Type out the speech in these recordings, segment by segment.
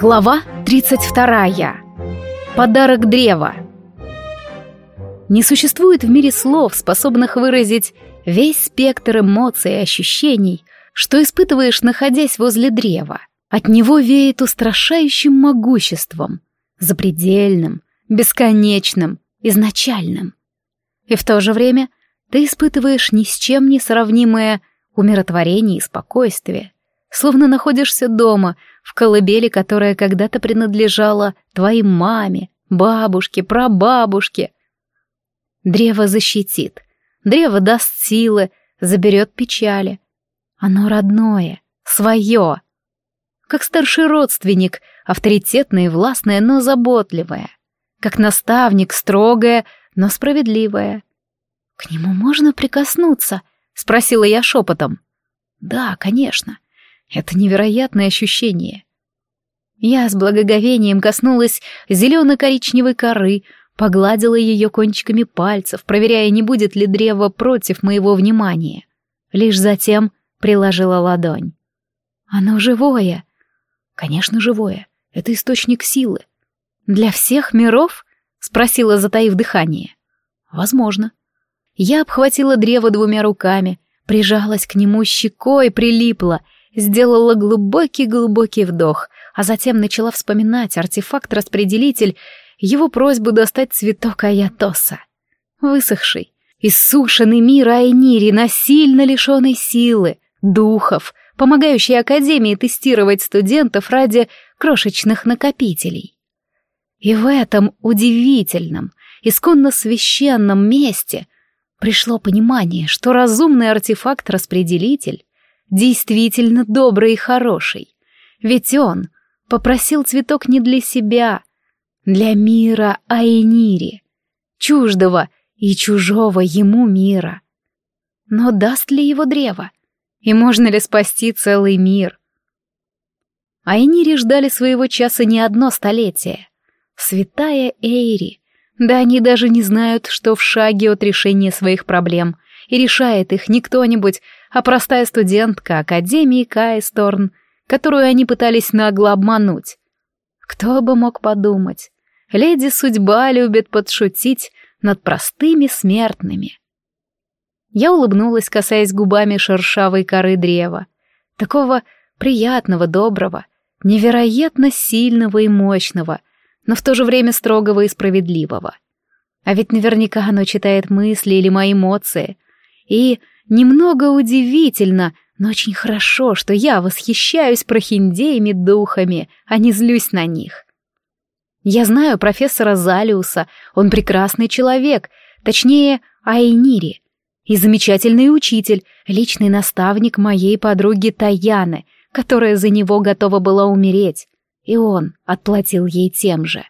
Глава 32. Подарок древа. Не существует в мире слов, способных выразить весь спектр эмоций и ощущений, что испытываешь, находясь возле древа. От него веет устрашающим могуществом, запредельным, бесконечным, изначальным. И в то же время ты испытываешь ни с чем не сравнимое умиротворение и спокойствие, словно находишься дома — в колыбели, которая когда-то принадлежала твоей маме, бабушке, прабабушке. Древо защитит, древо даст силы, заберет печали. Оно родное, свое. Как старший родственник, авторитетное и властное, но заботливое. Как наставник, строгое, но справедливое. «К нему можно прикоснуться?» — спросила я шепотом. «Да, конечно. Это невероятное ощущение. Я с благоговением коснулась зелено-коричневой коры, погладила ее кончиками пальцев, проверяя, не будет ли древо против моего внимания. Лишь затем приложила ладонь. Оно живое. Конечно, живое. Это источник силы. Для всех миров? Спросила, затаив дыхание. Возможно. Я обхватила древо двумя руками, прижалась к нему щекой, прилипла — сделала глубокий-глубокий вдох, а затем начала вспоминать артефакт-распределитель, его просьбу достать цветок Аятоса. Высохший, иссушенный мир Айнири, насильно лишенной силы, духов, помогающий Академии тестировать студентов ради крошечных накопителей. И в этом удивительном, исконно священном месте пришло понимание, что разумный артефакт-распределитель действительно добрый и хороший. Ведь он попросил цветок не для себя, для мира Айнири, чуждого и чужого ему мира. Но даст ли его древо? И можно ли спасти целый мир? Айнири ждали своего часа не одно столетие. Святая Эйри, да они даже не знают, что в шаге от решения своих проблем, и решает их не кто-нибудь, а простая студентка Академии Кайсторн, которую они пытались нагло обмануть. Кто бы мог подумать, леди судьба любит подшутить над простыми смертными. Я улыбнулась, касаясь губами шершавой коры древа, такого приятного, доброго, невероятно сильного и мощного, но в то же время строгого и справедливого. А ведь наверняка оно читает мысли или мои эмоции, и Немного удивительно, но очень хорошо, что я восхищаюсь прохиндеями духами, а не злюсь на них. Я знаю профессора Залиуса, он прекрасный человек, точнее, Айнири, и замечательный учитель, личный наставник моей подруги Таяны, которая за него готова была умереть, и он отплатил ей тем же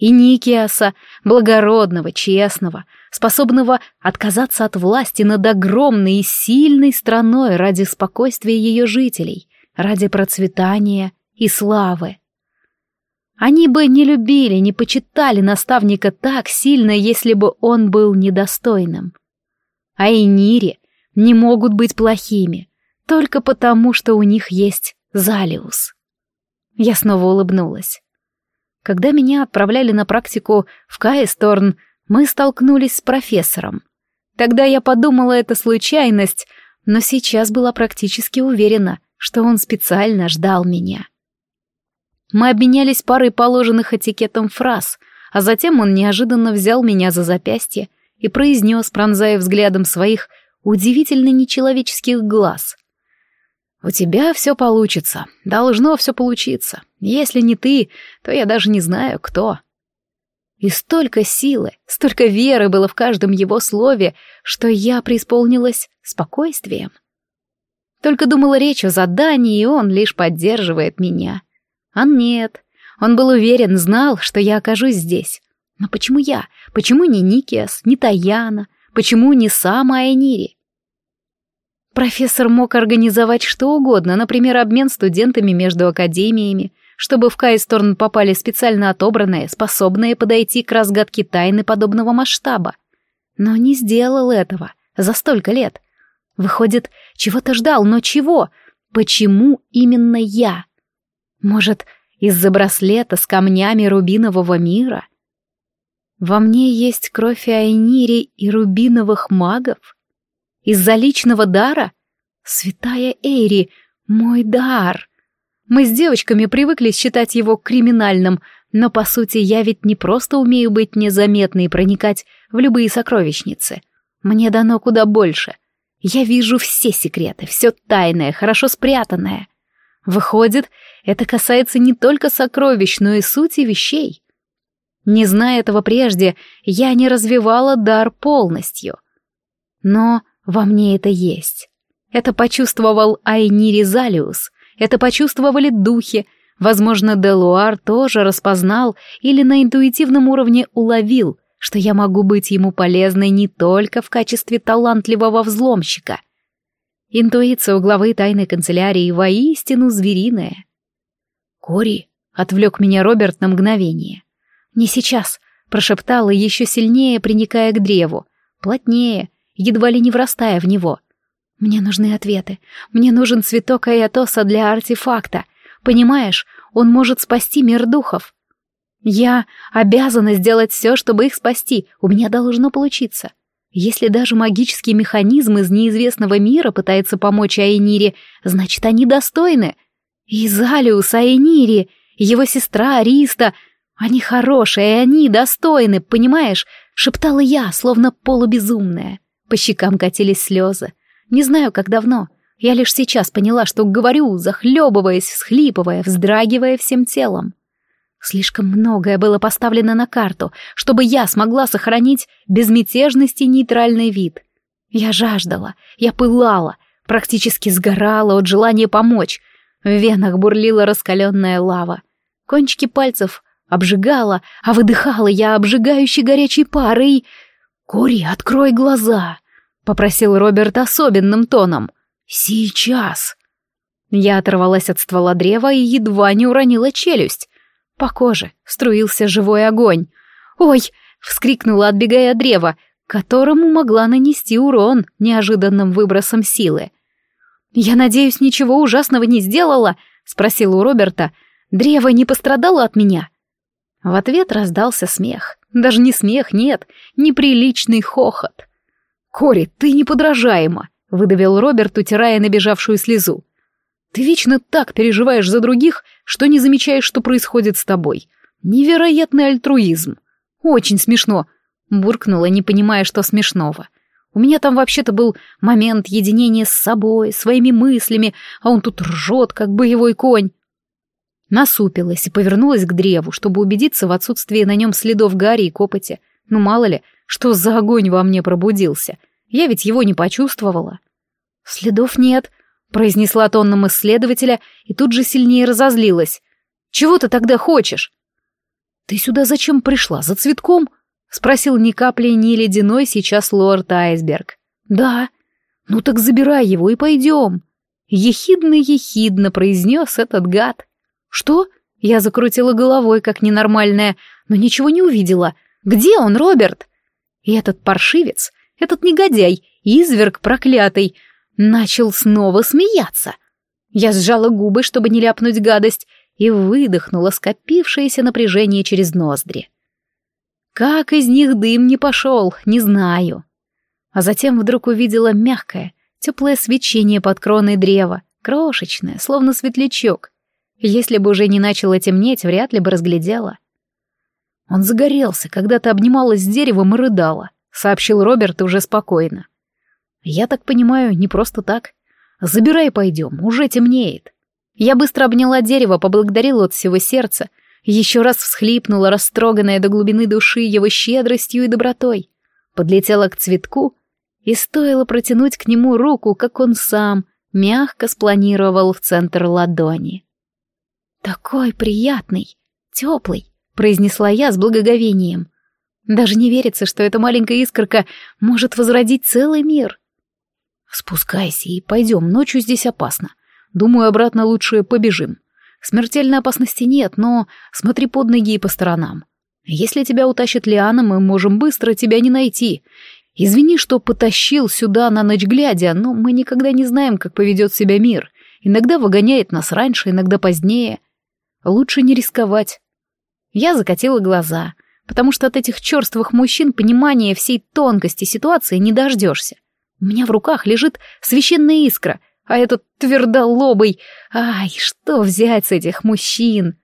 и Никиаса, благородного, честного, способного отказаться от власти над огромной и сильной страной ради спокойствия ее жителей, ради процветания и славы. Они бы не любили, не почитали наставника так сильно, если бы он был недостойным. А Энири не могут быть плохими, только потому, что у них есть Залиус. Я снова улыбнулась. Когда меня отправляли на практику в Кайсторн, мы столкнулись с профессором. Тогда я подумала, это случайность, но сейчас была практически уверена, что он специально ждал меня. Мы обменялись парой положенных этикетом фраз, а затем он неожиданно взял меня за запястье и произнес, пронзая взглядом своих удивительно нечеловеческих глаз. «У тебя все получится. Должно все получиться. Если не ты, то я даже не знаю, кто». И столько силы, столько веры было в каждом его слове, что я преисполнилась спокойствием. Только думала речь о задании, и он лишь поддерживает меня. А нет, он был уверен, знал, что я окажусь здесь. Но почему я? Почему не Никиас, не Таяна? Почему не сама Айнири? Профессор мог организовать что угодно, например, обмен студентами между академиями, чтобы в Кайсторн попали специально отобранные, способные подойти к разгадке тайны подобного масштаба. Но не сделал этого за столько лет. Выходит, чего-то ждал, но чего? Почему именно я? Может, из-за браслета с камнями рубинового мира? Во мне есть кровь Айнири и рубиновых магов? Из-за личного дара? Святая Эйри, мой дар! Мы с девочками привыкли считать его криминальным, но, по сути, я ведь не просто умею быть незаметной и проникать в любые сокровищницы. Мне дано куда больше. Я вижу все секреты, все тайное, хорошо спрятанное. Выходит, это касается не только сокровищ, но и сути вещей. Не зная этого прежде, я не развивала дар полностью. Но во мне это есть. Это почувствовал Айниризалиус, это почувствовали духи, возможно, Делуар тоже распознал или на интуитивном уровне уловил, что я могу быть ему полезной не только в качестве талантливого взломщика. Интуиция у главы тайной канцелярии воистину звериная. «Кори», — отвлек меня Роберт на мгновение. «Не сейчас», — прошептала еще сильнее, приникая к древу, плотнее — едва ли не врастая в него. Мне нужны ответы. Мне нужен цветок Аятоса для артефакта. Понимаешь, он может спасти мир духов. Я обязана сделать все, чтобы их спасти. У меня должно получиться. Если даже магический механизм из неизвестного мира пытается помочь Айнире, значит, они достойны. И Залиус, Айнири, его сестра Ариста, они хорошие, и они достойны, понимаешь? Шептала я, словно полубезумная. По щекам катились слезы. Не знаю, как давно. Я лишь сейчас поняла, что говорю, захлебываясь, всхлипывая, вздрагивая всем телом. Слишком многое было поставлено на карту, чтобы я смогла сохранить безмятежность и нейтральный вид. Я жаждала, я пылала, практически сгорала от желания помочь. В венах бурлила раскаленная лава. Кончики пальцев обжигала, а выдыхала я обжигающей горячей парой. «Кори, открой глаза!» — попросил Роберт особенным тоном. «Сейчас!» Я оторвалась от ствола древа и едва не уронила челюсть. По коже струился живой огонь. «Ой!» — вскрикнула, отбегая от древа, которому могла нанести урон неожиданным выбросом силы. «Я надеюсь, ничего ужасного не сделала?» — спросила у Роберта. «Древо не пострадало от меня?» В ответ раздался смех. Даже не смех, нет, неприличный хохот. «Кори, ты неподражаема!» — выдавил Роберт, утирая набежавшую слезу. «Ты вечно так переживаешь за других, что не замечаешь, что происходит с тобой. Невероятный альтруизм. Очень смешно!» — буркнула, не понимая, что смешного. У меня там вообще-то был момент единения с собой, своими мыслями, а он тут ржет, как боевой конь. Насупилась и повернулась к древу, чтобы убедиться в отсутствии на нем следов гари и копоти. Ну мало ли, что за огонь во мне пробудился. Я ведь его не почувствовала. «Следов нет», — произнесла тонном исследователя и тут же сильнее разозлилась. «Чего ты тогда хочешь?» «Ты сюда зачем пришла? За цветком?» — спросил ни капли ни ледяной сейчас лорд Айсберг. «Да». «Ну так забирай его и пойдем». Ехидно-ехидно произнес этот гад. «Что?» Я закрутила головой, как ненормальная, но ничего не увидела. «Где он, Роберт?» И этот паршивец, этот негодяй, изверг проклятый, начал снова смеяться. Я сжала губы, чтобы не ляпнуть гадость, и выдохнула скопившееся напряжение через ноздри. Как из них дым не пошел, не знаю. А затем вдруг увидела мягкое, теплое свечение под кроной древа, крошечное, словно светлячок. Если бы уже не начало темнеть, вряд ли бы разглядела. Он загорелся, когда ты обнималась с деревом и рыдала, сообщил Роберт уже спокойно. Я так понимаю, не просто так. Забирай, пойдем, уже темнеет. Я быстро обняла дерево, поблагодарила от всего сердца, еще раз всхлипнула, растроганная до глубины души его щедростью и добротой. Подлетела к цветку, и стоило протянуть к нему руку, как он сам мягко спланировал в центр ладони. «Такой приятный, теплый», — произнесла я с благоговением. «Даже не верится, что эта маленькая искорка может возродить целый мир». «Спускайся и пойдем, ночью здесь опасно. Думаю, обратно лучше побежим. Смертельной опасности нет, но смотри под ноги и по сторонам. Если тебя утащит Лиана, мы можем быстро тебя не найти. Извини, что потащил сюда на ночь глядя, но мы никогда не знаем, как поведет себя мир. Иногда выгоняет нас раньше, иногда позднее. Лучше не рисковать. Я закатила глаза, потому что от этих черствых мужчин понимания всей тонкости ситуации не дождешься. У меня в руках лежит священная искра, а этот твердолобый... Ай, что взять с этих мужчин?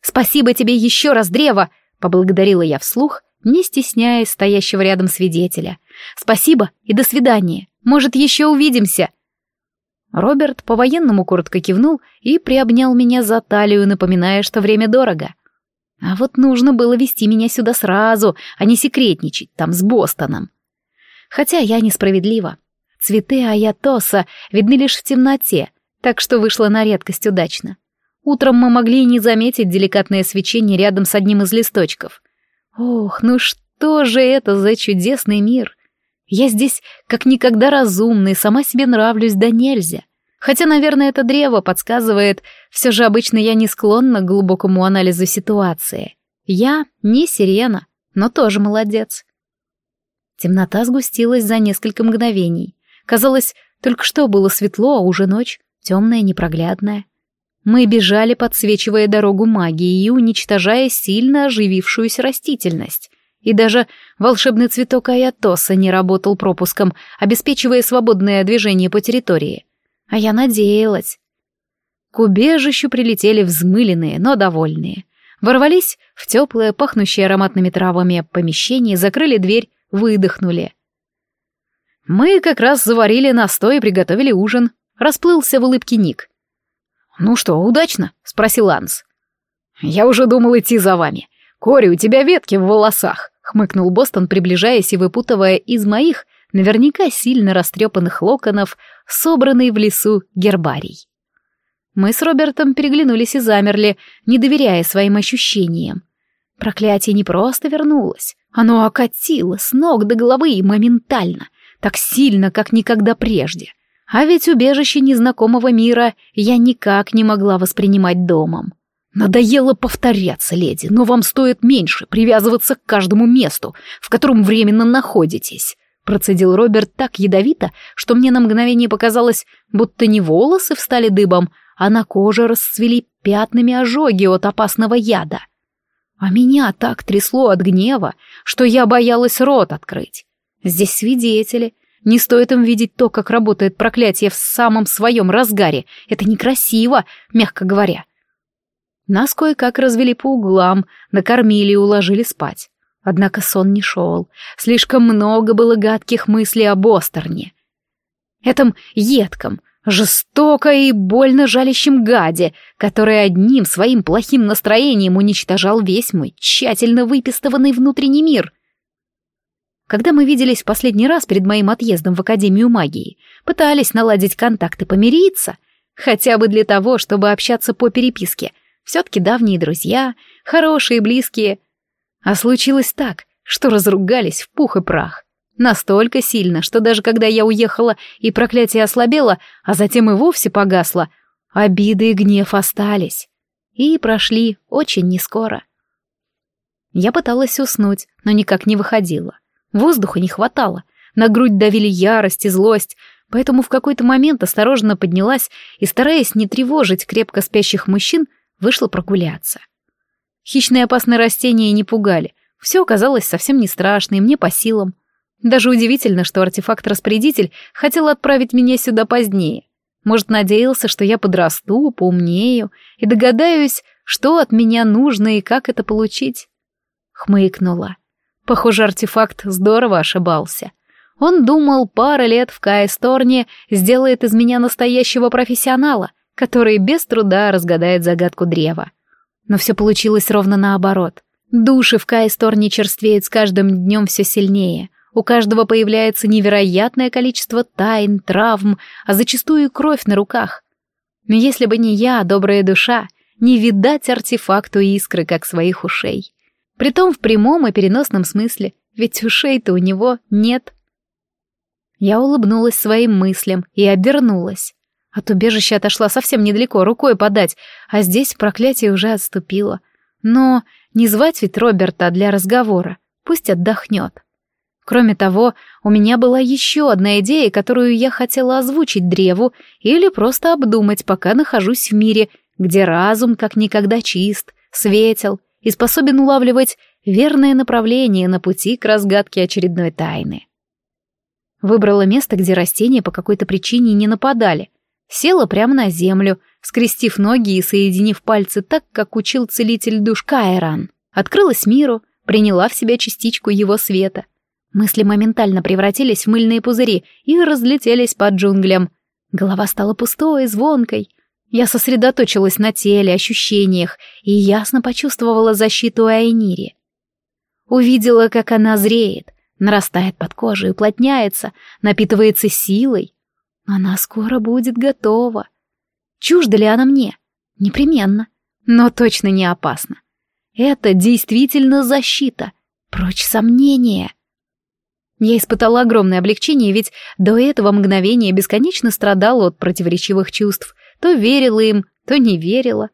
«Спасибо тебе еще раз, древо!» — поблагодарила я вслух, не стесняя стоящего рядом свидетеля. «Спасибо и до свидания. Может, еще увидимся!» Роберт по-военному коротко кивнул и приобнял меня за талию, напоминая, что время дорого. А вот нужно было вести меня сюда сразу, а не секретничать там с Бостоном. Хотя я несправедлива. Цветы Аятоса видны лишь в темноте, так что вышло на редкость удачно. Утром мы могли не заметить деликатное свечение рядом с одним из листочков. Ох, ну что же это за чудесный мир! Я здесь как никогда разумный, сама себе нравлюсь, да нельзя. Хотя, наверное, это древо подсказывает, все же обычно я не склонна к глубокому анализу ситуации. Я не сирена, но тоже молодец. Темнота сгустилась за несколько мгновений. Казалось, только что было светло, а уже ночь, темная, непроглядная. Мы бежали, подсвечивая дорогу магии и уничтожая сильно оживившуюся растительность и даже волшебный цветок Аятоса не работал пропуском, обеспечивая свободное движение по территории. А я надеялась. К убежищу прилетели взмыленные, но довольные. Ворвались в теплое, пахнущее ароматными травами помещение, закрыли дверь, выдохнули. «Мы как раз заварили настой и приготовили ужин», — расплылся в улыбке Ник. «Ну что, удачно?» — спросил Анс. «Я уже думал идти за вами. Кори, у тебя ветки в волосах. Хмыкнул Бостон, приближаясь и выпутывая из моих, наверняка сильно растрепанных локонов, собранный в лесу гербарий. Мы с Робертом переглянулись и замерли, не доверяя своим ощущениям. Проклятие не просто вернулось, оно окатило с ног до головы и моментально, так сильно, как никогда прежде. А ведь убежище незнакомого мира я никак не могла воспринимать домом. Надоело повторяться, леди, но вам стоит меньше привязываться к каждому месту, в котором временно находитесь. Процедил Роберт так ядовито, что мне на мгновение показалось, будто не волосы встали дыбом, а на коже расцвели пятнами ожоги от опасного яда. А меня так трясло от гнева, что я боялась рот открыть. Здесь свидетели. Не стоит им видеть то, как работает проклятие в самом своем разгаре. Это некрасиво, мягко говоря. Нас кое-как развели по углам, накормили и уложили спать. Однако сон не шел. Слишком много было гадких мыслей об Остерне. Этом едком, жестоко и больно жалящем гаде, который одним своим плохим настроением уничтожал весь мой тщательно выпистыванный внутренний мир. Когда мы виделись в последний раз перед моим отъездом в Академию магии, пытались наладить контакты, помириться, хотя бы для того, чтобы общаться по переписке — все-таки давние друзья, хорошие, и близкие. А случилось так, что разругались в пух и прах. Настолько сильно, что даже когда я уехала и проклятие ослабело, а затем и вовсе погасло, обиды и гнев остались. И прошли очень нескоро. Я пыталась уснуть, но никак не выходила. Воздуха не хватало, на грудь давили ярость и злость, поэтому в какой-то момент осторожно поднялась и, стараясь не тревожить крепко спящих мужчин, вышла прогуляться. Хищные опасные растения не пугали. Все оказалось совсем не страшно и мне по силам. Даже удивительно, что артефакт-распорядитель хотел отправить меня сюда позднее. Может, надеялся, что я подрасту, поумнею и догадаюсь, что от меня нужно и как это получить. Хмыкнула. Похоже, артефакт здорово ошибался. Он думал, пара лет в Кайсторне сделает из меня настоящего профессионала, который без труда разгадает загадку древа. Но все получилось ровно наоборот. Души в Кайсторне черствеют с каждым днем все сильнее. У каждого появляется невероятное количество тайн, травм, а зачастую и кровь на руках. Но если бы не я, добрая душа, не видать артефакту искры, как своих ушей. Притом в прямом и переносном смысле, ведь ушей-то у него нет. Я улыбнулась своим мыслям и обернулась. От убежища отошла совсем недалеко, рукой подать, а здесь проклятие уже отступило. Но не звать ведь Роберта для разговора, пусть отдохнет. Кроме того, у меня была еще одна идея, которую я хотела озвучить древу или просто обдумать, пока нахожусь в мире, где разум как никогда чист, светел и способен улавливать верное направление на пути к разгадке очередной тайны. Выбрала место, где растения по какой-то причине не нападали, Села прямо на землю, скрестив ноги и соединив пальцы так, как учил целитель душ Кайран. Открылась миру, приняла в себя частичку его света. Мысли моментально превратились в мыльные пузыри и разлетелись под джунглям. Голова стала пустой, звонкой. Я сосредоточилась на теле, ощущениях и ясно почувствовала защиту Айнири. Увидела, как она зреет, нарастает под кожей, уплотняется, напитывается силой, она скоро будет готова. Чужда ли она мне? Непременно. Но точно не опасно. Это действительно защита. Прочь сомнения. Я испытала огромное облегчение, ведь до этого мгновения бесконечно страдала от противоречивых чувств. То верила им, то не верила.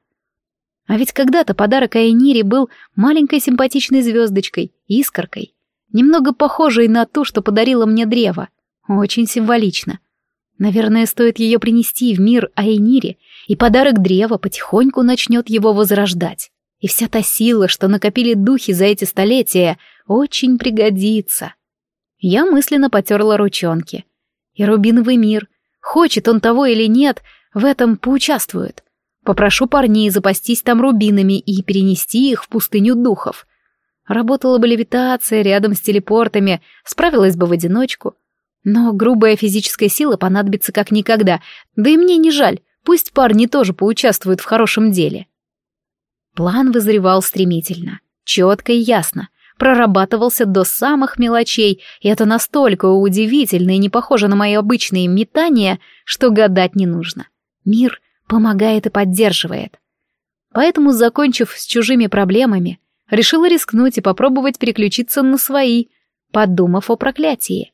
А ведь когда-то подарок Айнире был маленькой симпатичной звездочкой, искоркой, немного похожей на то, что подарило мне древо. Очень символично — Наверное, стоит ее принести в мир Айнире, и подарок древа потихоньку начнет его возрождать. И вся та сила, что накопили духи за эти столетия, очень пригодится. Я мысленно потерла ручонки. И рубиновый мир, хочет он того или нет, в этом поучаствует. Попрошу парней запастись там рубинами и перенести их в пустыню духов. Работала бы левитация рядом с телепортами, справилась бы в одиночку — но грубая физическая сила понадобится как никогда, да и мне не жаль, пусть парни тоже поучаствуют в хорошем деле. План вызревал стремительно, четко и ясно, прорабатывался до самых мелочей, и это настолько удивительно и не похоже на мои обычные метания, что гадать не нужно. Мир помогает и поддерживает. Поэтому, закончив с чужими проблемами, решила рискнуть и попробовать переключиться на свои, подумав о проклятии.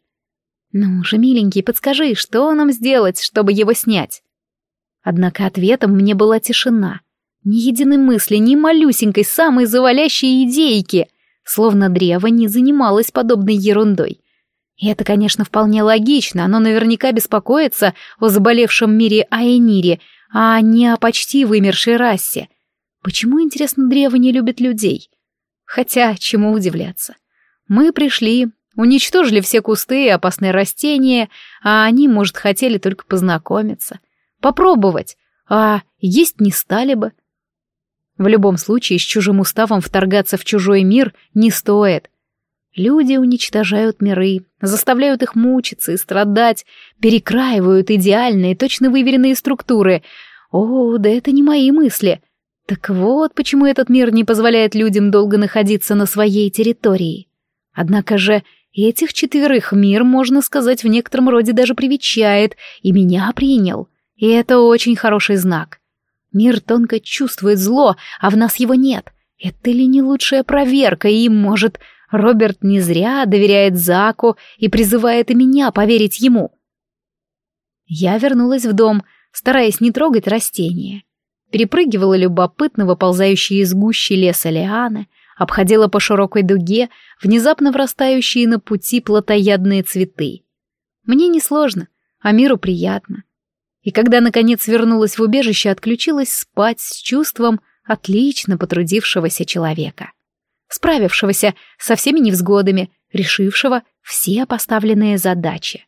«Ну же, миленький, подскажи, что нам сделать, чтобы его снять?» Однако ответом мне была тишина. Ни единой мысли, ни малюсенькой, самой завалящей идейки. Словно древо не занималось подобной ерундой. И это, конечно, вполне логично, оно наверняка беспокоится о заболевшем мире Айнире, а не о почти вымершей расе. Почему, интересно, древо не любит людей? Хотя, чему удивляться. Мы пришли Уничтожили все кусты и опасные растения, а они, может, хотели только познакомиться, попробовать, а есть не стали бы. В любом случае, с чужим уставом вторгаться в чужой мир не стоит. Люди уничтожают миры, заставляют их мучиться и страдать, перекраивают идеальные, точно выверенные структуры. О, да это не мои мысли. Так вот, почему этот мир не позволяет людям долго находиться на своей территории. Однако же Этих четверых мир, можно сказать, в некотором роде даже привечает, и меня принял. И это очень хороший знак. Мир тонко чувствует зло, а в нас его нет. Это ли не лучшая проверка, и, может, Роберт не зря доверяет Заку и призывает и меня поверить ему? Я вернулась в дом, стараясь не трогать растения. Перепрыгивала любопытно выползающие из гущи леса лианы, обходила по широкой дуге внезапно врастающие на пути плотоядные цветы. Мне несложно, а миру приятно. И когда, наконец, вернулась в убежище, отключилась спать с чувством отлично потрудившегося человека, справившегося со всеми невзгодами, решившего все поставленные задачи.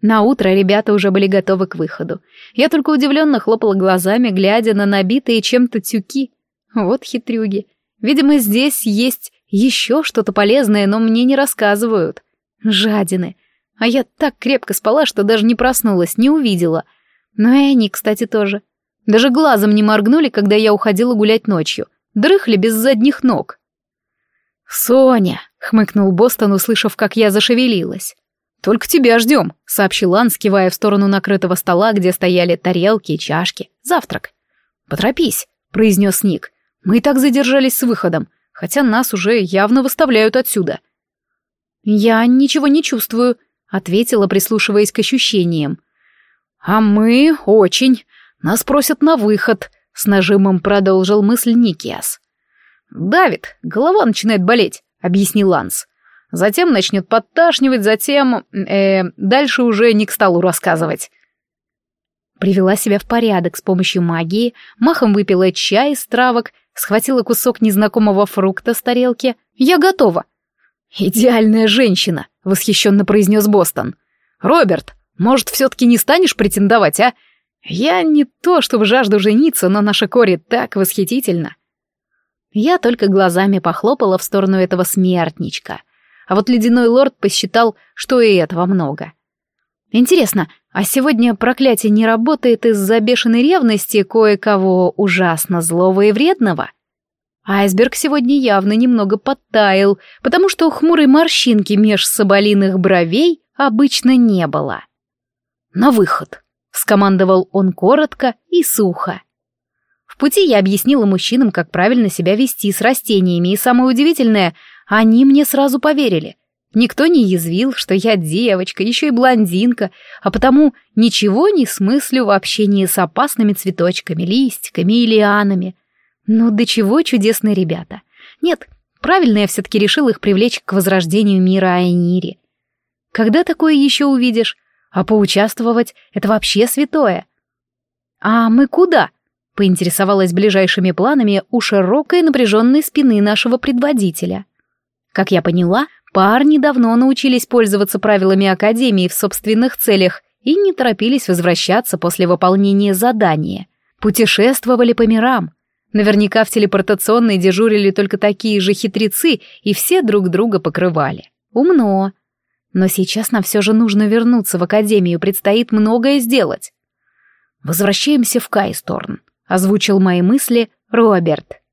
На утро ребята уже были готовы к выходу. Я только удивленно хлопала глазами, глядя на набитые чем-то тюки — вот хитрюги. Видимо, здесь есть еще что-то полезное, но мне не рассказывают. Жадины. А я так крепко спала, что даже не проснулась, не увидела. Но и они, кстати, тоже. Даже глазом не моргнули, когда я уходила гулять ночью. Дрыхли без задних ног. «Соня!» — хмыкнул Бостон, услышав, как я зашевелилась. «Только тебя ждем», — сообщил Ан, скивая в сторону накрытого стола, где стояли тарелки и чашки. «Завтрак». «Поторопись», — произнес Ник. Мы и так задержались с выходом, хотя нас уже явно выставляют отсюда. «Я ничего не чувствую», — ответила, прислушиваясь к ощущениям. «А мы очень. Нас просят на выход», — с нажимом продолжил мысль Никиас. Давид, голова начинает болеть», — объяснил Ланс. «Затем начнет подташнивать, затем... Э, дальше уже не к столу рассказывать». Привела себя в порядок с помощью магии, махом выпила чай из травок — схватила кусок незнакомого фрукта с тарелки. «Я готова!» «Идеальная женщина!» — восхищенно произнес Бостон. «Роберт, может, все-таки не станешь претендовать, а? Я не то чтобы жажду жениться, но наша Кори так восхитительна!» Я только глазами похлопала в сторону этого смертничка. А вот ледяной лорд посчитал, что и этого много — Интересно, а сегодня проклятие не работает из-за бешеной ревности кое-кого ужасно злого и вредного? Айсберг сегодня явно немного подтаял, потому что хмурой морщинки меж соболиных бровей обычно не было. «На выход!» — скомандовал он коротко и сухо. В пути я объяснила мужчинам, как правильно себя вести с растениями, и самое удивительное, они мне сразу поверили — Никто не язвил, что я девочка, еще и блондинка, а потому ничего не смыслю в общении с опасными цветочками, листиками и лианами. Ну, до чего чудесные ребята. Нет, правильно я все-таки решил их привлечь к возрождению мира Айнири. Когда такое еще увидишь? А поучаствовать — это вообще святое. А мы куда? Поинтересовалась ближайшими планами у широкой напряженной спины нашего предводителя. Как я поняла, Парни давно научились пользоваться правилами Академии в собственных целях и не торопились возвращаться после выполнения задания. Путешествовали по мирам. Наверняка в телепортационной дежурили только такие же хитрецы, и все друг друга покрывали. Умно. Но сейчас нам все же нужно вернуться в Академию, предстоит многое сделать. «Возвращаемся в Кайсторн», — озвучил мои мысли Роберт.